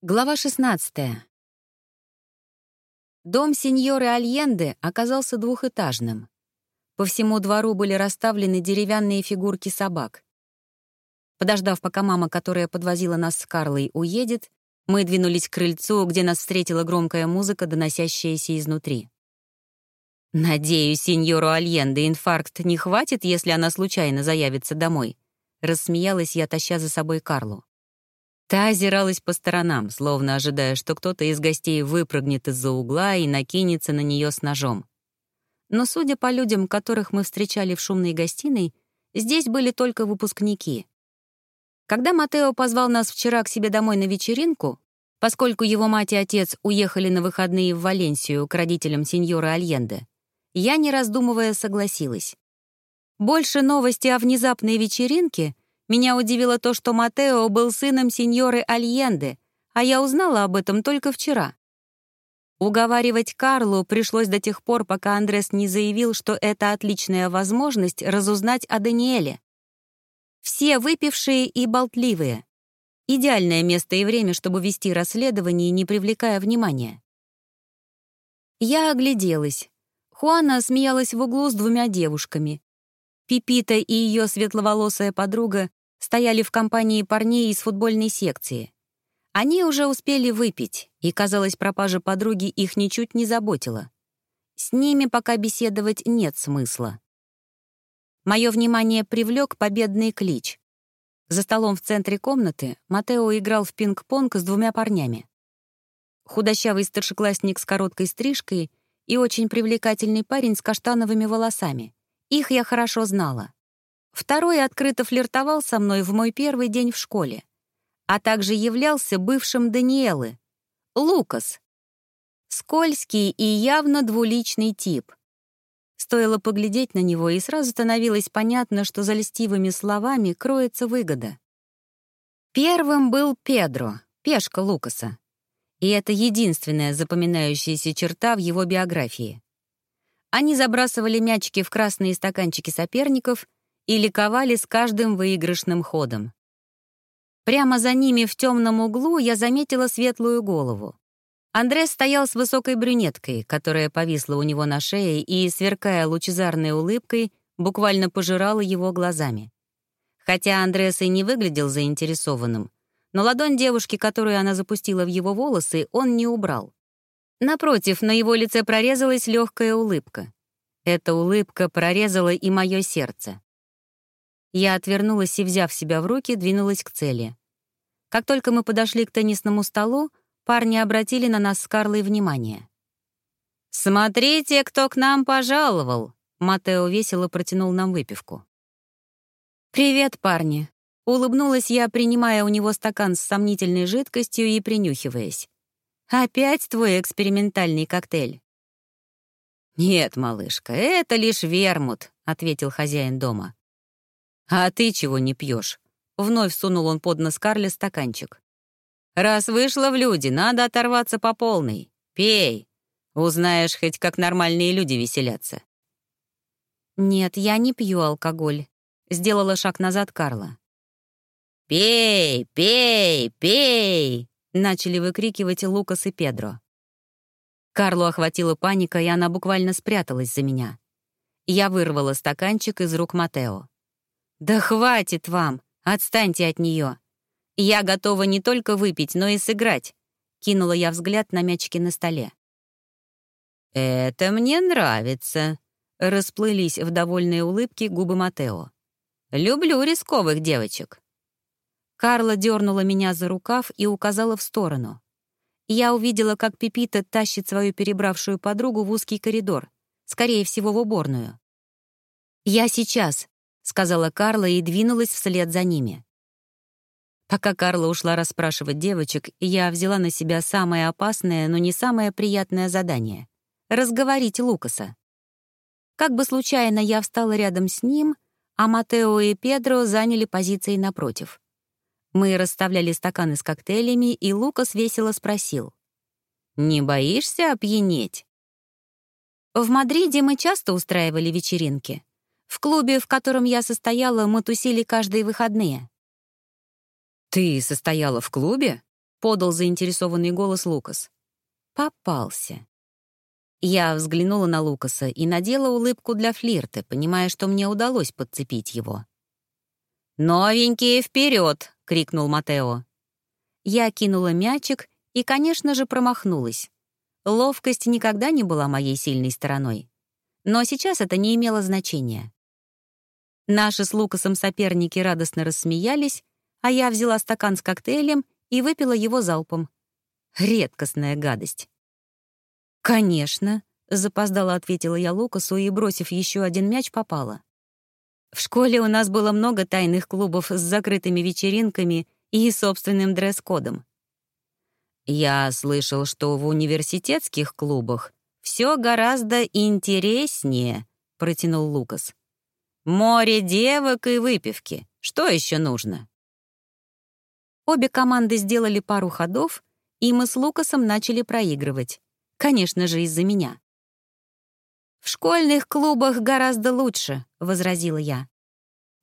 Глава 16. Дом сеньоры Альенде оказался двухэтажным. По всему двору были расставлены деревянные фигурки собак. Подождав, пока мама, которая подвозила нас с Карлой, уедет, мы двинулись к крыльцу, где нас встретила громкая музыка, доносящаяся изнутри. «Надеюсь, сеньору Альенде инфаркт не хватит, если она случайно заявится домой», — рассмеялась я, таща за собой Карлу. Та озиралась по сторонам, словно ожидая, что кто-то из гостей выпрыгнет из-за угла и накинется на нее с ножом. Но, судя по людям, которых мы встречали в шумной гостиной, здесь были только выпускники. Когда Матео позвал нас вчера к себе домой на вечеринку, поскольку его мать и отец уехали на выходные в Валенсию к родителям сеньора Альенде, я, не раздумывая, согласилась. Больше новости о внезапной вечеринке меня удивило то, что Матео был сыном сеньоры Альенде, а я узнала об этом только вчера. Уговаривать Карлу пришлось до тех пор, пока Андрес не заявил, что это отличная возможность разузнать о Даниэле. Все выпившие и болтливые. Идеальное место и время, чтобы вести расследование, не привлекая внимания. Я огляделась. Хуана смеялась в углу с двумя девушками. Пипита и ее светловолосая подруга стояли в компании парней из футбольной секции. Они уже успели выпить, и, казалось, пропажа подруги их ничуть не заботила. С ними пока беседовать нет смысла. Мое внимание привлек победный клич. За столом в центре комнаты Матео играл в пинг-понг с двумя парнями. Худощавый старшеклассник с короткой стрижкой и очень привлекательный парень с каштановыми волосами. Их я хорошо знала. Второй открыто флиртовал со мной в мой первый день в школе, а также являлся бывшим Даниэлы, Лукас. Скользкий и явно двуличный тип. Стоило поглядеть на него, и сразу становилось понятно, что за льстивыми словами кроется выгода. Первым был Педро, пешка Лукаса. И это единственная запоминающаяся черта в его биографии. Они забрасывали мячики в красные стаканчики соперников — и ликовали с каждым выигрышным ходом. Прямо за ними в темном углу я заметила светлую голову. Андрес стоял с высокой брюнеткой, которая повисла у него на шее и, сверкая лучезарной улыбкой, буквально пожирала его глазами. Хотя Андрес и не выглядел заинтересованным, но ладонь девушки, которую она запустила в его волосы, он не убрал. Напротив, на его лице прорезалась легкая улыбка. Эта улыбка прорезала и мое сердце. Я отвернулась и, взяв себя в руки, двинулась к цели. Как только мы подошли к теннисному столу, парни обратили на нас с Карлой внимание. «Смотрите, кто к нам пожаловал!» Матео весело протянул нам выпивку. «Привет, парни!» Улыбнулась я, принимая у него стакан с сомнительной жидкостью и принюхиваясь. «Опять твой экспериментальный коктейль?» «Нет, малышка, это лишь вермут», — ответил хозяин дома. «А ты чего не пьешь? Вновь сунул он под нос Карли стаканчик. «Раз вышла в люди, надо оторваться по полной. Пей. Узнаешь хоть, как нормальные люди веселятся». «Нет, я не пью алкоголь», — сделала шаг назад Карла. «Пей, пей, пей!» — начали выкрикивать Лукас и Педро. Карлу охватила паника, и она буквально спряталась за меня. Я вырвала стаканчик из рук Матео. «Да хватит вам! Отстаньте от нее! Я готова не только выпить, но и сыграть!» Кинула я взгляд на мячики на столе. «Это мне нравится», — расплылись в довольной улыбке губы Матео. «Люблю рисковых девочек». Карла дернула меня за рукав и указала в сторону. Я увидела, как Пипита тащит свою перебравшую подругу в узкий коридор, скорее всего, в уборную. «Я сейчас», сказала Карла и двинулась вслед за ними. Пока Карла ушла расспрашивать девочек, я взяла на себя самое опасное, но не самое приятное задание — разговорить Лукаса. Как бы случайно я встала рядом с ним, а Матео и Педро заняли позиции напротив. Мы расставляли стаканы с коктейлями, и Лукас весело спросил. «Не боишься опьянеть?» В Мадриде мы часто устраивали вечеринки. В клубе, в котором я состояла, мы тусили каждые выходные. «Ты состояла в клубе?» — подал заинтересованный голос Лукас. «Попался». Я взглянула на Лукаса и надела улыбку для флирта, понимая, что мне удалось подцепить его. «Новенькие вперед! крикнул Матео. Я кинула мячик и, конечно же, промахнулась. Ловкость никогда не была моей сильной стороной. Но сейчас это не имело значения. Наши с Лукасом соперники радостно рассмеялись, а я взяла стакан с коктейлем и выпила его залпом. Редкостная гадость. «Конечно», — запоздала ответила я Лукасу и, бросив еще один мяч, попала. В школе у нас было много тайных клубов с закрытыми вечеринками и собственным дресс-кодом. Я слышал, что в университетских клубах все гораздо интереснее, протянул Лукас. Море девок и выпивки. Что еще нужно? Обе команды сделали пару ходов, и мы с Лукасом начали проигрывать. Конечно же, из-за меня. «В школьных клубах гораздо лучше», — возразила я.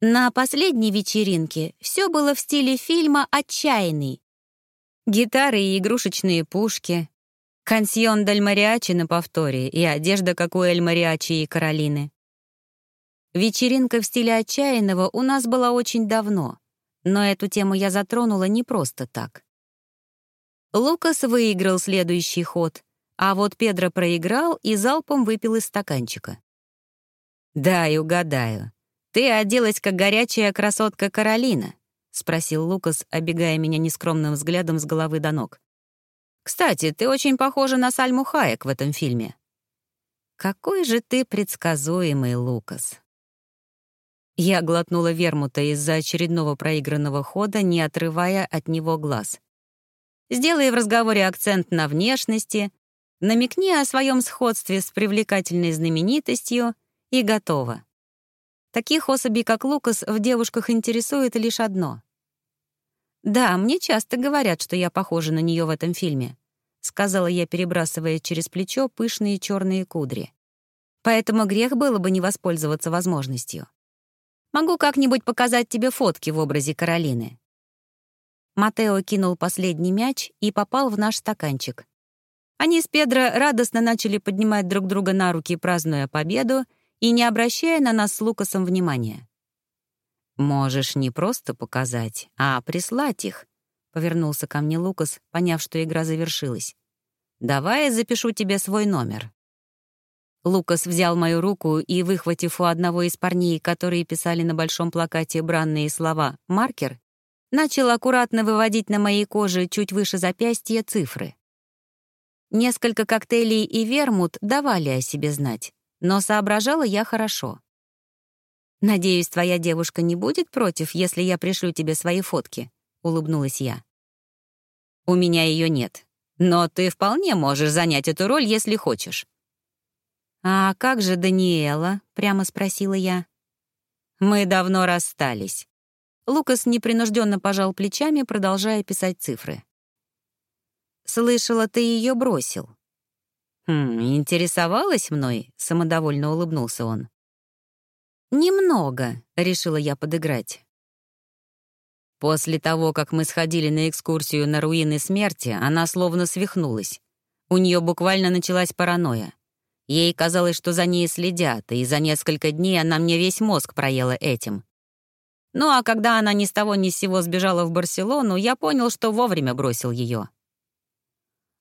На последней вечеринке все было в стиле фильма «Отчаянный». Гитары и игрушечные пушки, кансьон Даль Мариачи на повторе и одежда, как у Эль Мариачи и Каролины. Вечеринка в стиле «Отчаянного» у нас была очень давно, но эту тему я затронула не просто так. Лукас выиграл следующий ход, а вот Педро проиграл и залпом выпил из стаканчика. «Дай угадаю. Ты оделась, как горячая красотка Каролина», — спросил Лукас, обегая меня нескромным взглядом с головы до ног. «Кстати, ты очень похожа на Сальму Хаек в этом фильме». «Какой же ты предсказуемый, Лукас». Я глотнула вермута из-за очередного проигранного хода, не отрывая от него глаз. Сделай в разговоре акцент на внешности, Намекни о своем сходстве с привлекательной знаменитостью и готово. Таких особей, как Лукас, в девушках интересует лишь одно. «Да, мне часто говорят, что я похожа на нее в этом фильме», сказала я, перебрасывая через плечо пышные черные кудри. «Поэтому грех было бы не воспользоваться возможностью. Могу как-нибудь показать тебе фотки в образе Каролины». Матео кинул последний мяч и попал в наш стаканчик. Они с Педро радостно начали поднимать друг друга на руки, празднуя победу и не обращая на нас с Лукасом внимания. «Можешь не просто показать, а прислать их», — повернулся ко мне Лукас, поняв, что игра завершилась. «Давай я запишу тебе свой номер». Лукас взял мою руку и, выхватив у одного из парней, которые писали на большом плакате бранные слова «маркер», начал аккуратно выводить на моей коже чуть выше запястья цифры. Несколько коктейлей и вермут давали о себе знать, но соображала я хорошо. «Надеюсь, твоя девушка не будет против, если я пришлю тебе свои фотки», — улыбнулась я. «У меня ее нет, но ты вполне можешь занять эту роль, если хочешь». «А как же Даниэла?» — прямо спросила я. «Мы давно расстались». Лукас непринужденно пожал плечами, продолжая писать цифры. Слышала, ты ее бросил». «Хм, интересовалась мной?» — самодовольно улыбнулся он. «Немного», — решила я подыграть. После того, как мы сходили на экскурсию на руины смерти, она словно свихнулась. У нее буквально началась паранойя. Ей казалось, что за ней следят, и за несколько дней она мне весь мозг проела этим. Ну а когда она ни с того ни с сего сбежала в Барселону, я понял, что вовремя бросил ее.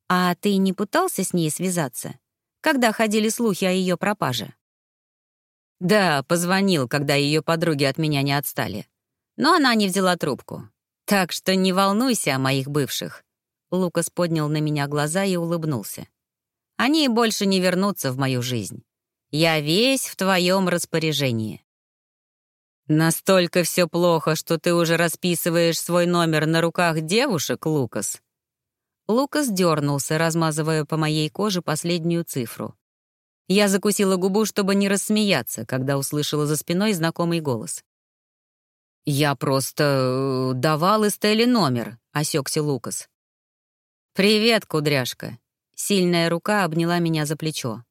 «А ты не пытался с ней связаться, когда ходили слухи о ее пропаже?» «Да, позвонил, когда ее подруги от меня не отстали. Но она не взяла трубку. Так что не волнуйся о моих бывших». Лукас поднял на меня глаза и улыбнулся. «Они больше не вернутся в мою жизнь. Я весь в твоем распоряжении». «Настолько все плохо, что ты уже расписываешь свой номер на руках девушек, Лукас?» Лукас дернулся, размазывая по моей коже последнюю цифру. Я закусила губу, чтобы не рассмеяться, когда услышала за спиной знакомый голос. «Я просто э, давал Эстелле номер», — осекся Лукас. «Привет, кудряшка». Сильная рука обняла меня за плечо.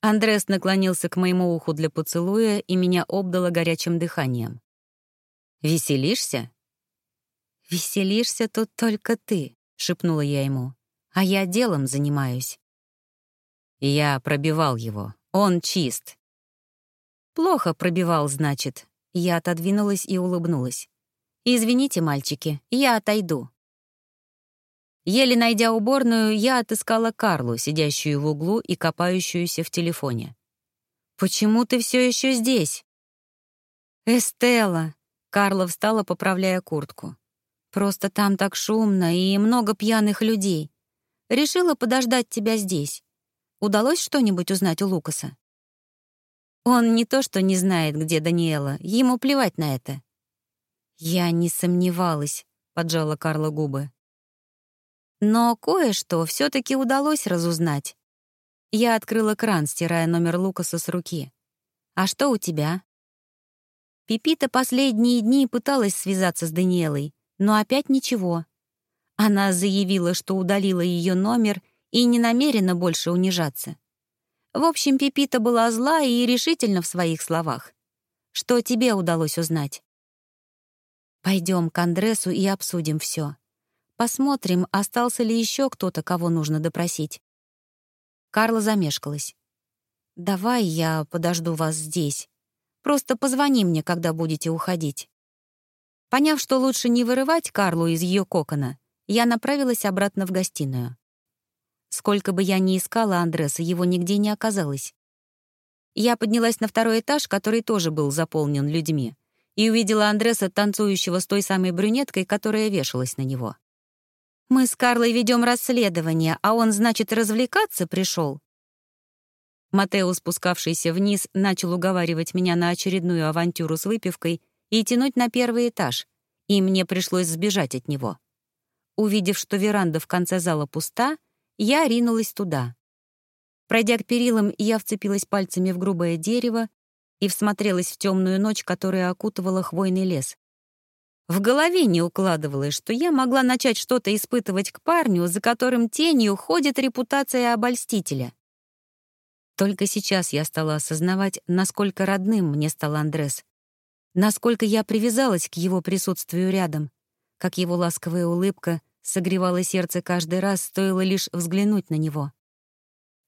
Андрес наклонился к моему уху для поцелуя и меня обдало горячим дыханием. «Веселишься?» «Веселишься тут только ты», шепнула я ему. «А я делом занимаюсь». Я пробивал его. Он чист. Плохо пробивал, значит. Я отодвинулась и улыбнулась. «Извините, мальчики, я отойду». Еле найдя уборную, я отыскала Карлу, сидящую в углу и копающуюся в телефоне. «Почему ты все еще здесь?» «Эстелла!» — Карла встала, поправляя куртку. «Просто там так шумно и много пьяных людей. Решила подождать тебя здесь. Удалось что-нибудь узнать у Лукаса?» Он не то что не знает, где Даниэла, ему плевать на это. «Я не сомневалась», — поджала Карла губы. Но кое-что все таки удалось разузнать. Я открыла кран, стирая номер Лукаса с руки. «А что у тебя?» Пипита последние дни пыталась связаться с Даниэлой, но опять ничего. Она заявила, что удалила ее номер и не намерена больше унижаться. В общем, Пипита была зла и решительна в своих словах. Что тебе удалось узнать? Пойдем к Андресу и обсудим все. Посмотрим, остался ли еще кто-то, кого нужно допросить. Карла замешкалась. «Давай я подожду вас здесь. Просто позвони мне, когда будете уходить». Поняв, что лучше не вырывать Карлу из ее кокона, я направилась обратно в гостиную. Сколько бы я ни искала Андреса, его нигде не оказалось. Я поднялась на второй этаж, который тоже был заполнен людьми, и увидела Андреса, танцующего с той самой брюнеткой, которая вешалась на него. Мы с Карлой ведем расследование, а он, значит, развлекаться пришел. Матео, спускавшийся вниз, начал уговаривать меня на очередную авантюру с выпивкой и тянуть на первый этаж, и мне пришлось сбежать от него. Увидев, что веранда в конце зала пуста, я ринулась туда. Пройдя к перилам, я вцепилась пальцами в грубое дерево и всмотрелась в темную ночь, которая окутывала хвойный лес. В голове не укладывалось, что я могла начать что-то испытывать к парню, за которым тенью ходит репутация обольстителя. Только сейчас я стала осознавать, насколько родным мне стал Андрес, насколько я привязалась к его присутствию рядом, как его ласковая улыбка согревала сердце каждый раз, стоило лишь взглянуть на него.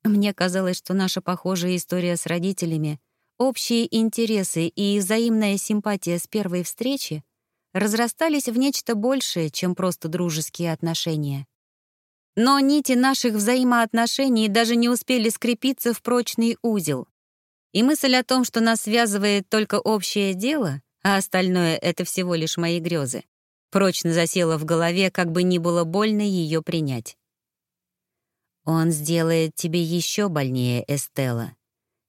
Мне казалось, что наша похожая история с родителями, общие интересы и взаимная симпатия с первой встречи — разрастались в нечто большее, чем просто дружеские отношения. Но нити наших взаимоотношений даже не успели скрепиться в прочный узел. И мысль о том, что нас связывает только общее дело, а остальное — это всего лишь мои грезы, прочно засела в голове, как бы ни было больно ее принять. Он сделает тебе еще больнее, Эстела.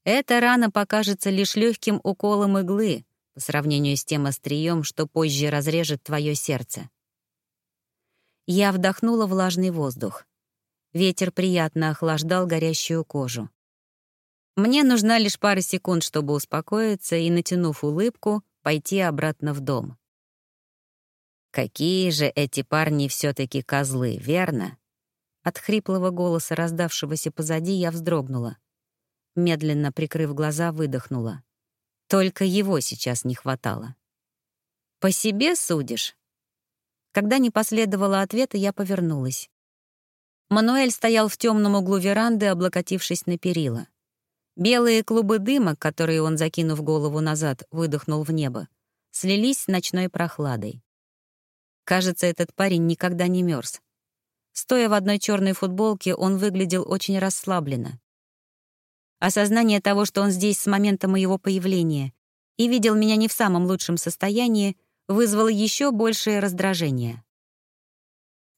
Эта рана покажется лишь легким уколом иглы, по сравнению с тем острием, что позже разрежет твое сердце. Я вдохнула влажный воздух. Ветер приятно охлаждал горящую кожу. Мне нужна лишь пара секунд, чтобы успокоиться и, натянув улыбку, пойти обратно в дом. Какие же эти парни все таки козлы, верно? От хриплого голоса, раздавшегося позади, я вздрогнула. Медленно прикрыв глаза, выдохнула. Только его сейчас не хватало. «По себе судишь?» Когда не последовало ответа, я повернулась. Мануэль стоял в темном углу веранды, облокотившись на перила. Белые клубы дыма, которые он, закинув голову назад, выдохнул в небо, слились с ночной прохладой. Кажется, этот парень никогда не мерз. Стоя в одной черной футболке, он выглядел очень расслабленно. Осознание того, что он здесь с момента моего появления и видел меня не в самом лучшем состоянии, вызвало еще большее раздражение.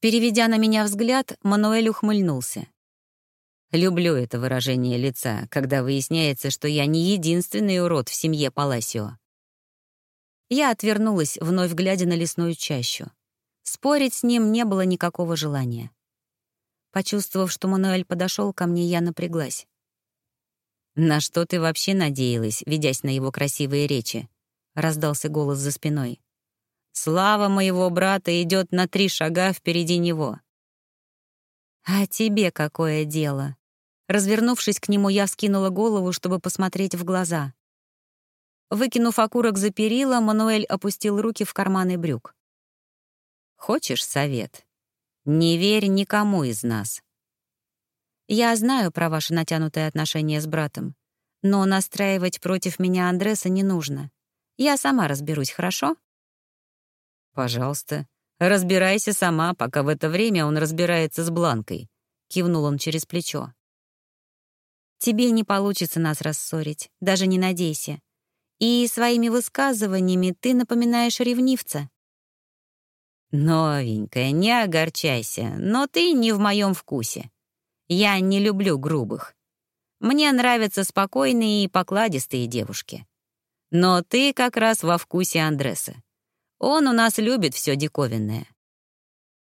Переведя на меня взгляд, Мануэль ухмыльнулся. Люблю это выражение лица, когда выясняется, что я не единственный урод в семье Паласио. Я отвернулась, вновь глядя на лесную чащу. Спорить с ним не было никакого желания. Почувствовав, что Мануэль подошел ко мне, я напряглась. «На что ты вообще надеялась, ведясь на его красивые речи?» — раздался голос за спиной. «Слава моего брата идет на три шага впереди него». «А тебе какое дело?» Развернувшись к нему, я вскинула голову, чтобы посмотреть в глаза. Выкинув окурок за перила, Мануэль опустил руки в карманы брюк. «Хочешь совет?» Не верь никому из нас. Я знаю про ваши натянутые отношения с братом, но настраивать против меня Андреса не нужно. Я сама разберусь, хорошо? Пожалуйста, разбирайся сама, пока в это время он разбирается с Бланкой. Кивнул он через плечо. Тебе не получится нас рассорить, даже не надейся. И своими высказываниями ты напоминаешь ревнивца. Новенькая, не огорчайся, но ты не в моем вкусе. Я не люблю грубых. Мне нравятся спокойные и покладистые девушки. Но ты как раз во вкусе Андреса. Он у нас любит все диковинное.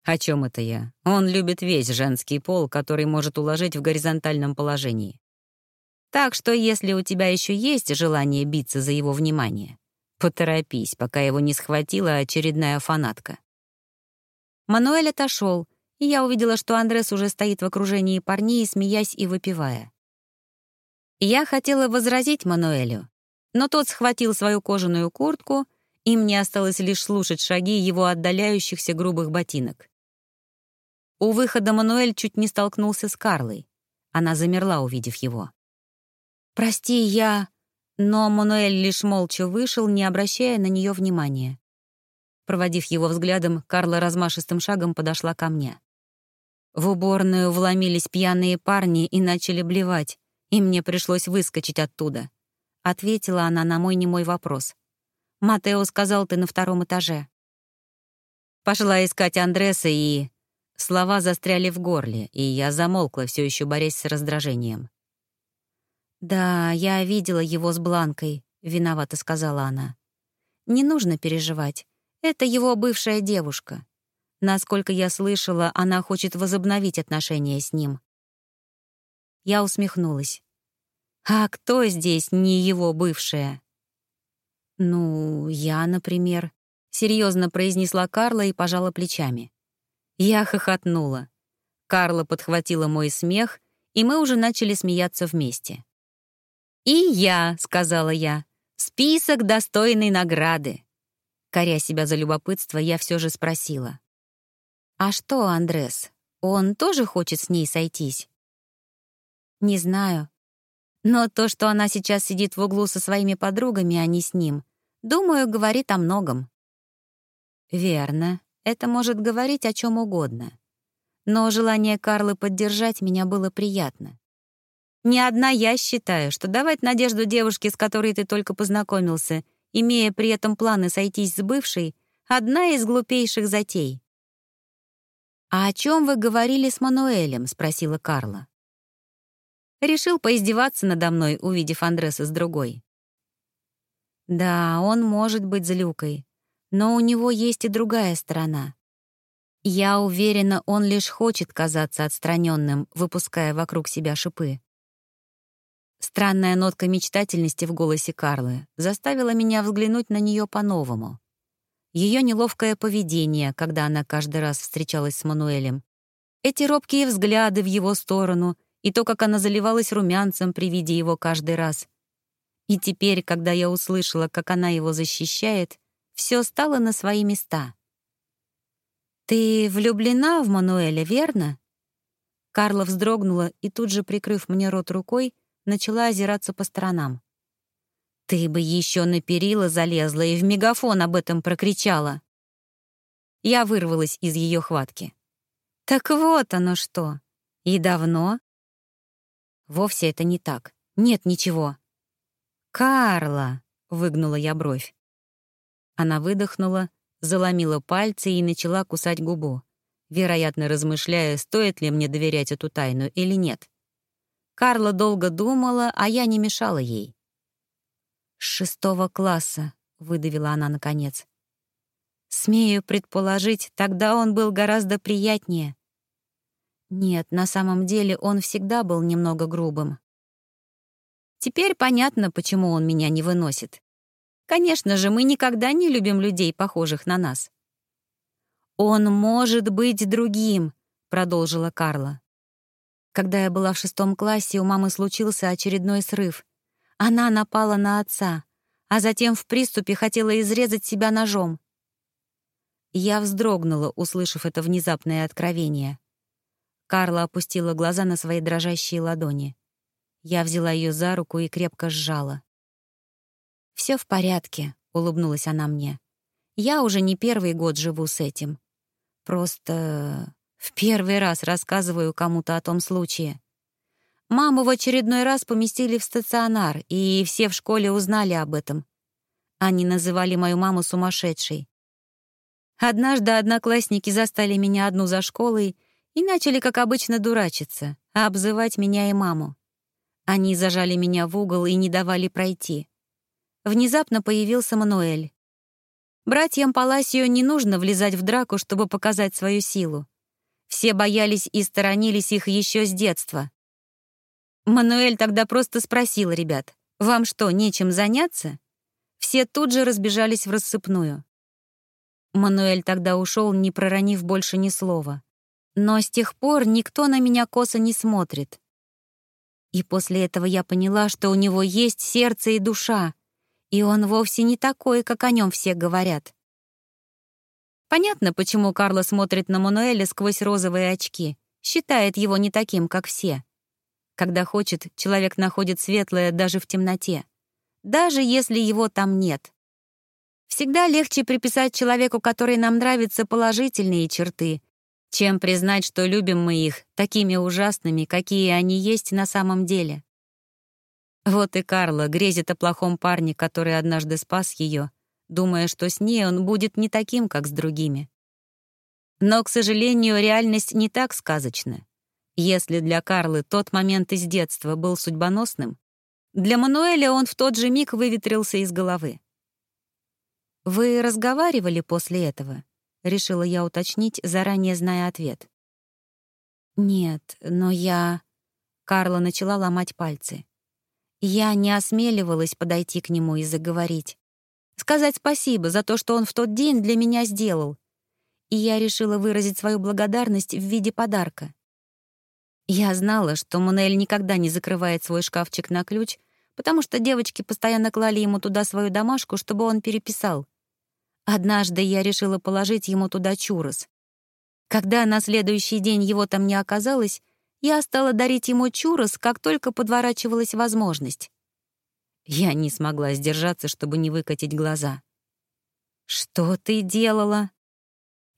О чем это я? Он любит весь женский пол, который может уложить в горизонтальном положении. Так что если у тебя еще есть желание биться за его внимание, поторопись, пока его не схватила очередная фанатка. Мануэль отошел, и я увидела, что Андрес уже стоит в окружении парней, смеясь и выпивая. Я хотела возразить Мануэлю, но тот схватил свою кожаную куртку, и мне осталось лишь слушать шаги его отдаляющихся грубых ботинок. У выхода Мануэль чуть не столкнулся с Карлой. Она замерла, увидев его. «Прости, я...» Но Мануэль лишь молча вышел, не обращая на нее внимания. Проводив его взглядом, Карла размашистым шагом подошла ко мне. В уборную вломились пьяные парни и начали блевать, и мне пришлось выскочить оттуда. Ответила она на мой немой вопрос. «Матео сказал, ты на втором этаже». Пошла искать Андреса и... Слова застряли в горле, и я замолкла, все еще борясь с раздражением. «Да, я видела его с Бланкой», — виновато сказала она. «Не нужно переживать. Это его бывшая девушка. Насколько я слышала, она хочет возобновить отношения с ним. Я усмехнулась. А кто здесь не его бывшая? Ну, я, например, серьезно произнесла Карла и пожала плечами. Я хохотнула. Карла подхватила мой смех, и мы уже начали смеяться вместе. «И я», — сказала я, — «список достойной награды». Коря себя за любопытство, я все же спросила. «А что, Андрес, он тоже хочет с ней сойтись?» «Не знаю. Но то, что она сейчас сидит в углу со своими подругами, а не с ним, думаю, говорит о многом». «Верно. Это может говорить о чем угодно. Но желание Карлы поддержать меня было приятно. Не одна я считаю, что давать надежду девушке, с которой ты только познакомился, имея при этом планы сойтись с бывшей, одна из глупейших затей. «А о чем вы говорили с Мануэлем?» — спросила Карла. Решил поиздеваться надо мной, увидев Андреса с другой. Да, он может быть злюкой, но у него есть и другая сторона. Я уверена, он лишь хочет казаться отстраненным, выпуская вокруг себя шипы. Странная нотка мечтательности в голосе Карлы заставила меня взглянуть на нее по-новому. Ее неловкое поведение, когда она каждый раз встречалась с Мануэлем, эти робкие взгляды в его сторону и то, как она заливалась румянцем при виде его каждый раз. И теперь, когда я услышала, как она его защищает, все стало на свои места. «Ты влюблена в Мануэля, верно?» Карла вздрогнула и тут же, прикрыв мне рот рукой, начала озираться по сторонам. Ты бы еще на перила залезла и в мегафон об этом прокричала. Я вырвалась из ее хватки. Так вот оно что. И давно? Вовсе это не так. Нет ничего. Карла, выгнула я бровь. Она выдохнула, заломила пальцы и начала кусать губу, вероятно, размышляя, стоит ли мне доверять эту тайну или нет. Карла долго думала, а я не мешала ей. «С шестого класса», — выдавила она наконец. «Смею предположить, тогда он был гораздо приятнее». Нет, на самом деле он всегда был немного грубым. Теперь понятно, почему он меня не выносит. Конечно же, мы никогда не любим людей, похожих на нас. «Он может быть другим», — продолжила Карла. Когда я была в шестом классе, у мамы случился очередной срыв, она напала на отца, а затем в приступе хотела изрезать себя ножом. Я вздрогнула, услышав это внезапное откровение. Карла опустила глаза на свои дрожащие ладони. Я взяла ее за руку и крепко сжала. Все в порядке», — улыбнулась она мне. «Я уже не первый год живу с этим. Просто в первый раз рассказываю кому-то о том случае. Маму в очередной раз поместили в стационар, и все в школе узнали об этом. Они называли мою маму сумасшедшей. Однажды одноклассники застали меня одну за школой и начали, как обычно, дурачиться, обзывать меня и маму. Они зажали меня в угол и не давали пройти. Внезапно появился Мануэль. Братьям Паласио не нужно влезать в драку, чтобы показать свою силу. Все боялись и сторонились их еще с детства. Мануэль тогда просто спросил ребят, «Вам что, нечем заняться?» Все тут же разбежались в рассыпную. Мануэль тогда ушел, не проронив больше ни слова. Но с тех пор никто на меня косо не смотрит. И после этого я поняла, что у него есть сердце и душа, и он вовсе не такой, как о нем все говорят. Понятно, почему Карло смотрит на Мануэля сквозь розовые очки, считает его не таким, как все. Когда хочет, человек находит светлое даже в темноте, даже если его там нет. Всегда легче приписать человеку, который нам нравится, положительные черты, чем признать, что любим мы их такими ужасными, какие они есть на самом деле. Вот и Карла грезит о плохом парне, который однажды спас ее, думая, что с ней он будет не таким, как с другими. Но, к сожалению, реальность не так сказочна. Если для Карлы тот момент из детства был судьбоносным, для Мануэля он в тот же миг выветрился из головы. «Вы разговаривали после этого?» — решила я уточнить, заранее зная ответ. «Нет, но я...» Карла начала ломать пальцы. Я не осмеливалась подойти к нему и заговорить. Сказать спасибо за то, что он в тот день для меня сделал. И я решила выразить свою благодарность в виде подарка. Я знала, что Мунель никогда не закрывает свой шкафчик на ключ, потому что девочки постоянно клали ему туда свою домашку, чтобы он переписал. Однажды я решила положить ему туда чурос. Когда на следующий день его там не оказалось, я стала дарить ему чурос, как только подворачивалась возможность. Я не смогла сдержаться, чтобы не выкатить глаза. «Что ты делала?»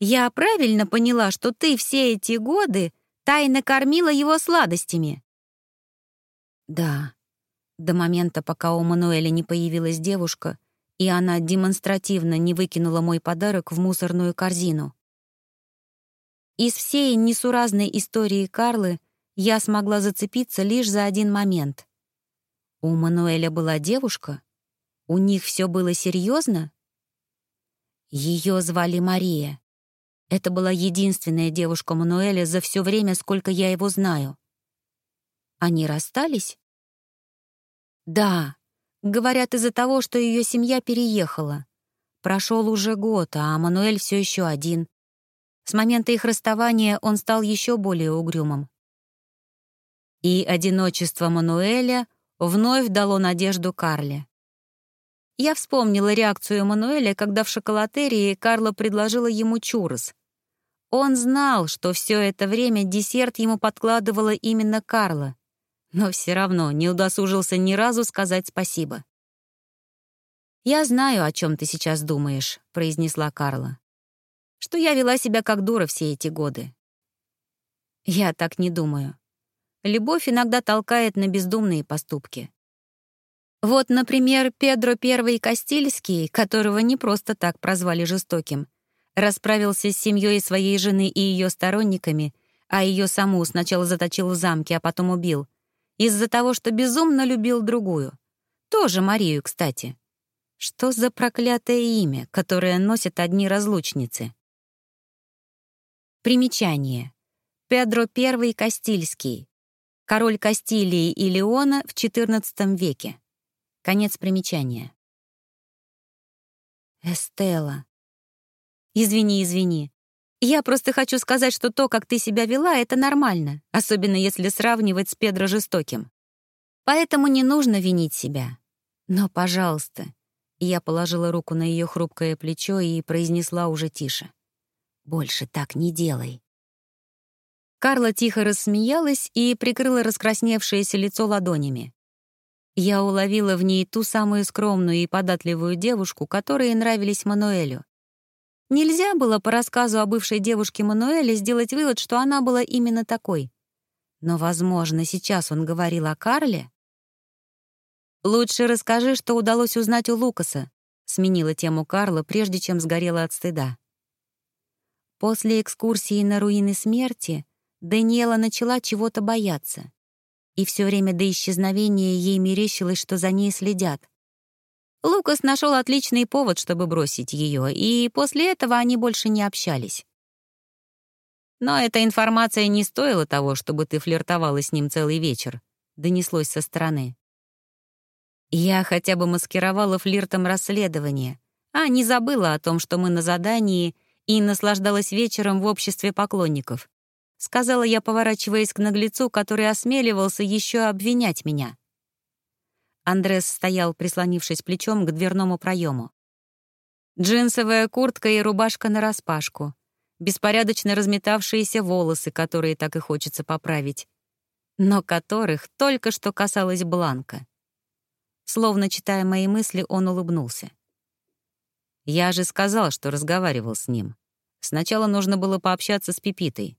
«Я правильно поняла, что ты все эти годы тайно кормила его сладостями?» «Да», до момента, пока у Мануэля не появилась девушка, и она демонстративно не выкинула мой подарок в мусорную корзину. Из всей несуразной истории Карлы я смогла зацепиться лишь за один момент. У Мануэля была девушка? У них все было серьезно? Ее звали Мария. Это была единственная девушка Мануэля за все время, сколько я его знаю. Они расстались? Да, говорят из-за того, что ее семья переехала. Прошел уже год, а Мануэль все еще один. С момента их расставания он стал еще более угрюмым. И одиночество Мануэля вновь дало надежду Карле. Я вспомнила реакцию Мануэля, когда в шоколатерии Карла предложила ему чурос. Он знал, что все это время десерт ему подкладывала именно Карла, но все равно не удосужился ни разу сказать спасибо. «Я знаю, о чем ты сейчас думаешь», — произнесла Карла. «Что я вела себя как дура все эти годы». «Я так не думаю. Любовь иногда толкает на бездумные поступки. Вот, например, Педро I Кастильский, которого не просто так прозвали жестоким, расправился с семьей своей жены и ее сторонниками, а ее саму сначала заточил в замке, а потом убил, из-за того, что безумно любил другую. Тоже Марию, кстати. Что за проклятое имя, которое носят одни разлучницы? Примечание. Педро I Кастильский, Король Кастилии и Леона в XIV веке. Конец примечания. Эстела. Извини, извини. Я просто хочу сказать, что то, как ты себя вела, это нормально, особенно если сравнивать с Педро жестоким. Поэтому не нужно винить себя. Но, пожалуйста, я положила руку на ее хрупкое плечо и произнесла уже тише. Больше так не делай». Карла тихо рассмеялась и прикрыла раскрасневшееся лицо ладонями. Я уловила в ней ту самую скромную и податливую девушку, которые нравились Мануэлю. Нельзя было по рассказу о бывшей девушке Мануэля сделать вывод, что она была именно такой. Но, возможно, сейчас он говорил о Карле. «Лучше расскажи, что удалось узнать у Лукаса», — сменила тему Карла, прежде чем сгорела от стыда. После экскурсии на руины смерти Даниэла начала чего-то бояться. И все время до исчезновения ей мерещилось, что за ней следят. Лукас нашел отличный повод, чтобы бросить ее, и после этого они больше не общались. «Но эта информация не стоила того, чтобы ты флиртовала с ним целый вечер», — донеслось со стороны. Я хотя бы маскировала флиртом расследование, а не забыла о том, что мы на задании, и наслаждалась вечером в обществе поклонников. Сказала я, поворачиваясь к наглецу, который осмеливался еще обвинять меня. Андрес стоял, прислонившись плечом к дверному проему. Джинсовая куртка и рубашка нараспашку, беспорядочно разметавшиеся волосы, которые так и хочется поправить, но которых только что касалась Бланка. Словно читая мои мысли, он улыбнулся. Я же сказал, что разговаривал с ним. Сначала нужно было пообщаться с Пипитой.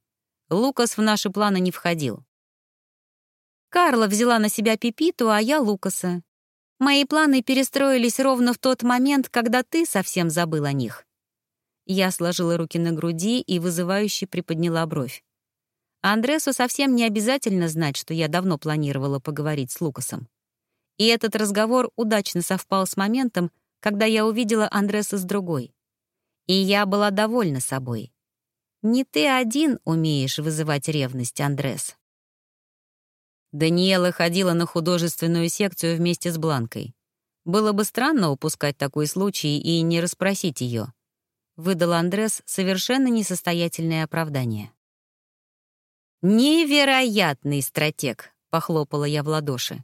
Лукас в наши планы не входил. Карла взяла на себя Пипиту, а я — Лукаса. Мои планы перестроились ровно в тот момент, когда ты совсем забыл о них. Я сложила руки на груди и вызывающе приподняла бровь. Андресу совсем не обязательно знать, что я давно планировала поговорить с Лукасом. И этот разговор удачно совпал с моментом, когда я увидела Андреса с другой. И я была довольна собой. Не ты один умеешь вызывать ревность, Андрес. Даниэла ходила на художественную секцию вместе с Бланкой. Было бы странно упускать такой случай и не расспросить ее. Выдал Андрес совершенно несостоятельное оправдание. «Невероятный стратег!» — похлопала я в ладоши.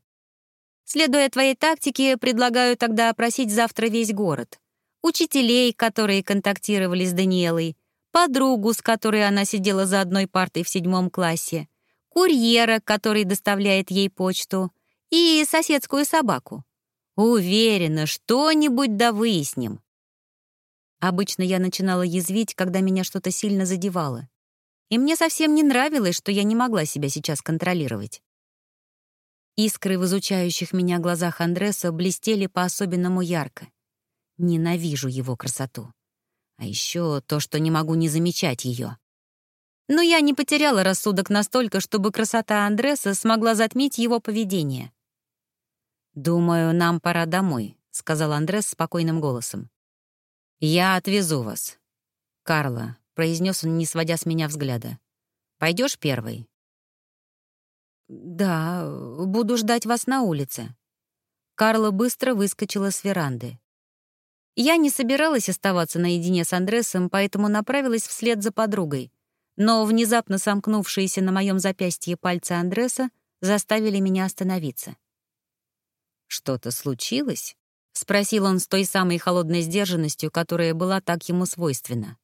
«Следуя твоей тактике, предлагаю тогда опросить завтра весь город. Учителей, которые контактировали с Даниэлой, подругу, с которой она сидела за одной партой в седьмом классе, курьера, который доставляет ей почту, и соседскую собаку. Уверена, что-нибудь да выясним. Обычно я начинала язвить, когда меня что-то сильно задевало. И мне совсем не нравилось, что я не могла себя сейчас контролировать. Искры в изучающих меня глазах Андреса блестели по-особенному ярко. Ненавижу его красоту. А еще то, что не могу не замечать ее. Но я не потеряла рассудок настолько, чтобы красота Андреса смогла затмить его поведение. «Думаю, нам пора домой», — сказал Андрес спокойным голосом. «Я отвезу вас». «Карла», — произнес он, не сводя с меня взгляда. Пойдешь первой?» «Да, буду ждать вас на улице». Карла быстро выскочила с веранды. Я не собиралась оставаться наедине с Андресом, поэтому направилась вслед за подругой, но внезапно сомкнувшиеся на моем запястье пальцы Андреса заставили меня остановиться. «Что-то случилось?» — спросил он с той самой холодной сдержанностью, которая была так ему свойственна.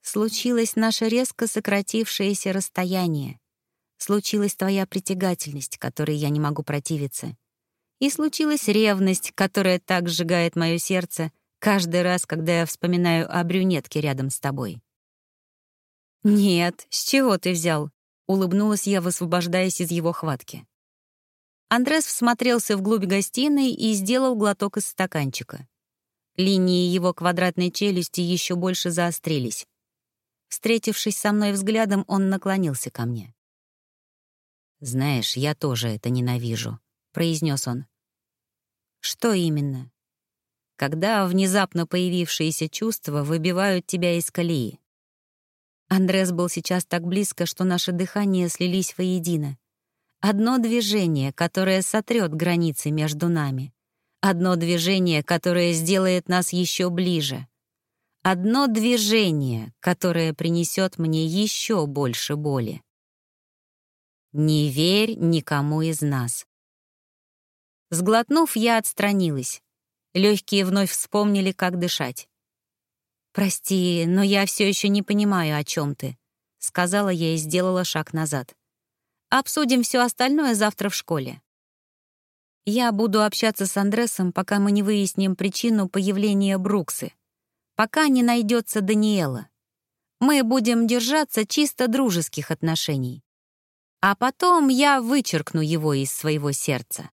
«Случилось наше резко сократившееся расстояние. Случилась твоя притягательность, которой я не могу противиться. И случилась ревность, которая так сжигает мое сердце каждый раз, когда я вспоминаю о брюнетке рядом с тобой. «Нет, с чего ты взял?» — улыбнулась я, высвобождаясь из его хватки. Андрес всмотрелся вглубь гостиной и сделал глоток из стаканчика. Линии его квадратной челюсти еще больше заострились. Встретившись со мной взглядом, он наклонился ко мне. «Знаешь, я тоже это ненавижу», — произнес он. «Что именно?» «Когда внезапно появившиеся чувства выбивают тебя из колеи. Андрес был сейчас так близко, что наши дыхания слились воедино. Одно движение, которое сотрет границы между нами. Одно движение, которое сделает нас еще ближе. Одно движение, которое принесет мне еще больше боли. Не верь никому из нас. Сглотнув, я отстранилась. Легкие вновь вспомнили, как дышать. «Прости, но я все еще не понимаю, о чем ты», — сказала я и сделала шаг назад. «Обсудим все остальное завтра в школе». Я буду общаться с Андресом, пока мы не выясним причину появления Бруксы, пока не найдется Даниэла. Мы будем держаться чисто дружеских отношений. А потом я вычеркну его из своего сердца.